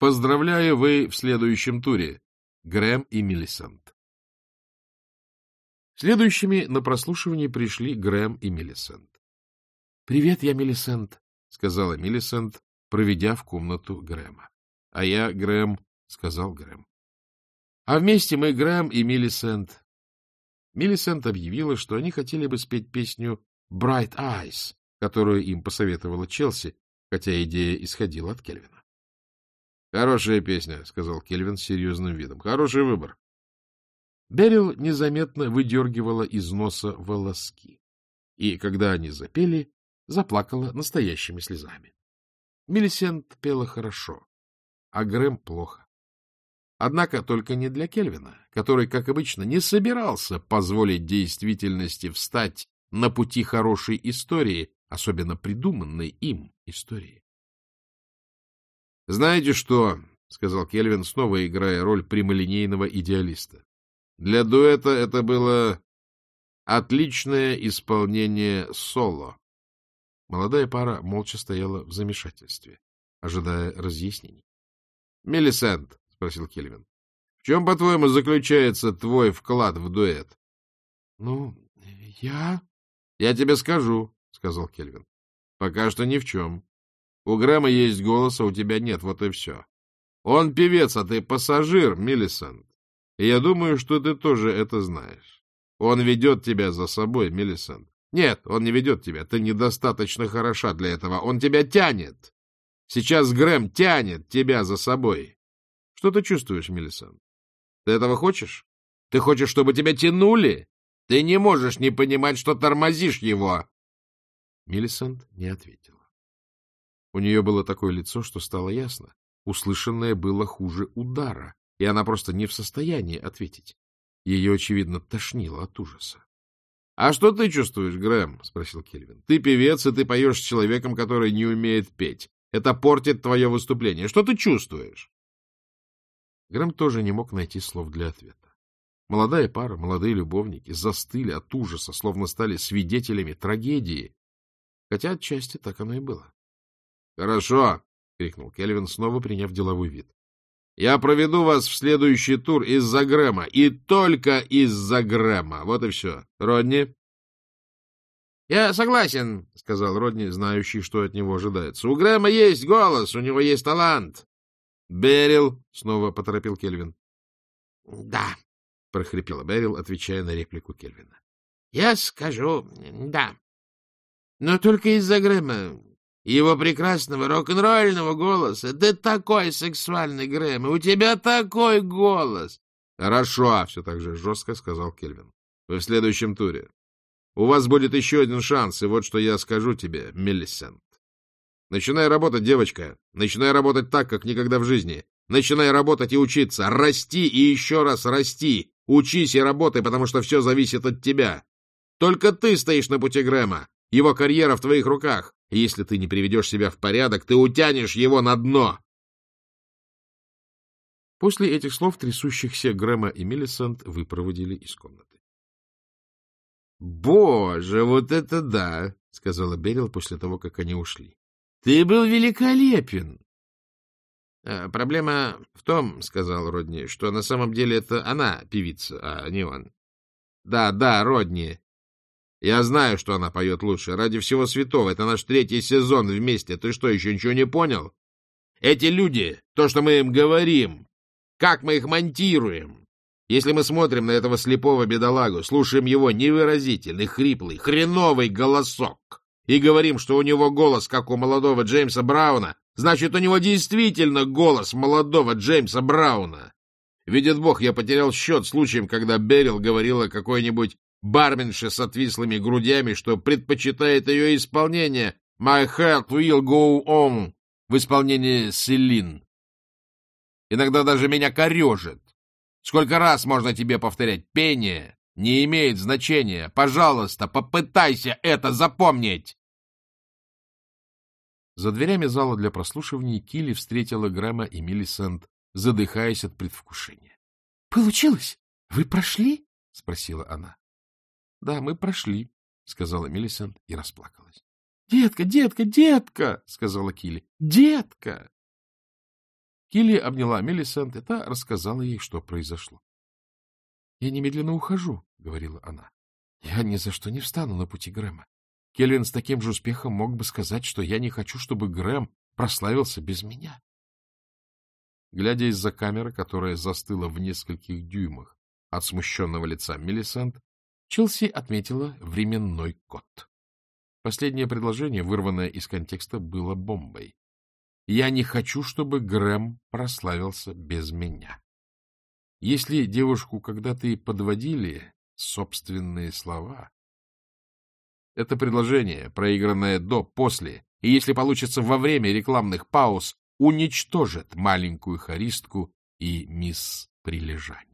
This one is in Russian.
Поздравляю, вы в следующем туре. Грэм и Миллисент. Следующими на прослушивание пришли Грэм и Миллисент. — Привет, я Миллисент, — сказала Миллисент, проведя в комнату Грэма. — А я Грэм, — сказал Грэм. — А вместе мы Грэм и Миллисент. Миллисент объявила, что они хотели бы спеть песню «Bright Eyes», которую им посоветовала Челси, хотя идея исходила от Кельвина. — Хорошая песня, — сказал Кельвин с серьезным видом. — Хороший выбор. Берил незаметно выдергивала из носа волоски. И, когда они запели, заплакала настоящими слезами. Мелисент пела хорошо, а Грэм плохо. Однако только не для Кельвина, который, как обычно, не собирался позволить действительности встать на пути хорошей истории, особенно придуманной им истории. — Знаете что, — сказал Кельвин, снова играя роль прямолинейного идеалиста. — Для дуэта это было отличное исполнение соло. Молодая пара молча стояла в замешательстве, ожидая разъяснений. — Мелисент, — спросил Кельвин, — в чем, по-твоему, заключается твой вклад в дуэт? — Ну, я... — Я тебе скажу, — сказал Кельвин. — Пока что ни в чем. У Грэма есть голос, а у тебя нет, вот и все. Он певец, а ты пассажир, Миллисент. И я думаю, что ты тоже это знаешь. Он ведет тебя за собой, Миллисент. Нет, он не ведет тебя, ты недостаточно хороша для этого. Он тебя тянет. Сейчас Грэм тянет тебя за собой. Что ты чувствуешь, Миллисент? Ты этого хочешь? Ты хочешь, чтобы тебя тянули? Ты не можешь не понимать, что тормозишь его. Миллисент не ответила. У нее было такое лицо, что стало ясно. Услышанное было хуже удара, и она просто не в состоянии ответить. Ее, очевидно, тошнило от ужаса. — А что ты чувствуешь, Грэм? — спросил Кельвин. — Ты певец, и ты поешь с человеком, который не умеет петь. Это портит твое выступление. Что ты чувствуешь? Грэм тоже не мог найти слов для ответа. Молодая пара, молодые любовники застыли от ужаса, словно стали свидетелями трагедии. Хотя отчасти так оно и было. Хорошо, — крикнул Кельвин, снова приняв деловой вид. — Я проведу вас в следующий тур из-за Грэма, и только из-за Грэма. Вот и все. Родни? — Я согласен, — сказал Родни, знающий, что от него ожидается. — У Грэма есть голос, у него есть талант. — Берил, — снова поторопил Кельвин. — Да, — прохрипела Берил, отвечая на реплику Кельвина. — Я скажу «да». Но только из-за Грэма его прекрасного рок-н-ролльного голоса. Ты такой сексуальный, Грэм, и у тебя такой голос. — Хорошо, — все так же жестко сказал Кельвин. — Вы в следующем туре. У вас будет еще один шанс, и вот что я скажу тебе, Мелисент. Начинай работать, девочка. Начинай работать так, как никогда в жизни. Начинай работать и учиться. Расти и еще раз расти. Учись и работай, потому что все зависит от тебя. Только ты стоишь на пути Грэма. Его карьера в твоих руках. Если ты не приведешь себя в порядок, ты утянешь его на дно. После этих слов трясущихся Грэма и Миллисент выпроводили из комнаты. — Боже, вот это да! — сказала Берил после того, как они ушли. — Ты был великолепен! «Э, — Проблема в том, — сказал Родни, — что на самом деле это она певица, а не он. — Да, да, Родни, я знаю, что она поет лучше. Ради всего святого. Это наш третий сезон вместе. Ты что, еще ничего не понял? Эти люди, то, что мы им говорим, как мы их монтируем. Если мы смотрим на этого слепого бедолагу, слушаем его невыразительный, хриплый, хреновый голосок и говорим, что у него голос, как у молодого Джеймса Брауна, значит, у него действительно голос молодого Джеймса Брауна. Видит Бог, я потерял счет случаем, когда Берил говорила какой-нибудь барменша с отвислыми грудями, что предпочитает ее исполнение «My heart will go on» в исполнении Селин. Иногда даже меня корежит. Сколько раз можно тебе повторять? Пение не имеет значения. Пожалуйста, попытайся это запомнить. За дверями зала для прослушивания Килли встретила Грэма и Миллисент, задыхаясь от предвкушения. — Получилось? Вы прошли? — спросила она. — Да, мы прошли, — сказала Миллисент и расплакалась. — Детка, детка, детка, — сказала Килли. — Детка! Килли обняла Мелисент, и та рассказала ей, что произошло. — Я немедленно ухожу, — говорила она. — Я ни за что не встану на пути Грэма. Кельвин с таким же успехом мог бы сказать, что я не хочу, чтобы Грэм прославился без меня. Глядя из-за камеры, которая застыла в нескольких дюймах от смущенного лица Мелисент, Челси отметила временной код. Последнее предложение, вырванное из контекста, было бомбой. «Я не хочу, чтобы Грэм прославился без меня». Если девушку когда-то и подводили собственные слова, это предложение, проигранное до, после, и если получится во время рекламных пауз, уничтожит маленькую харистку и мисс Прилежань.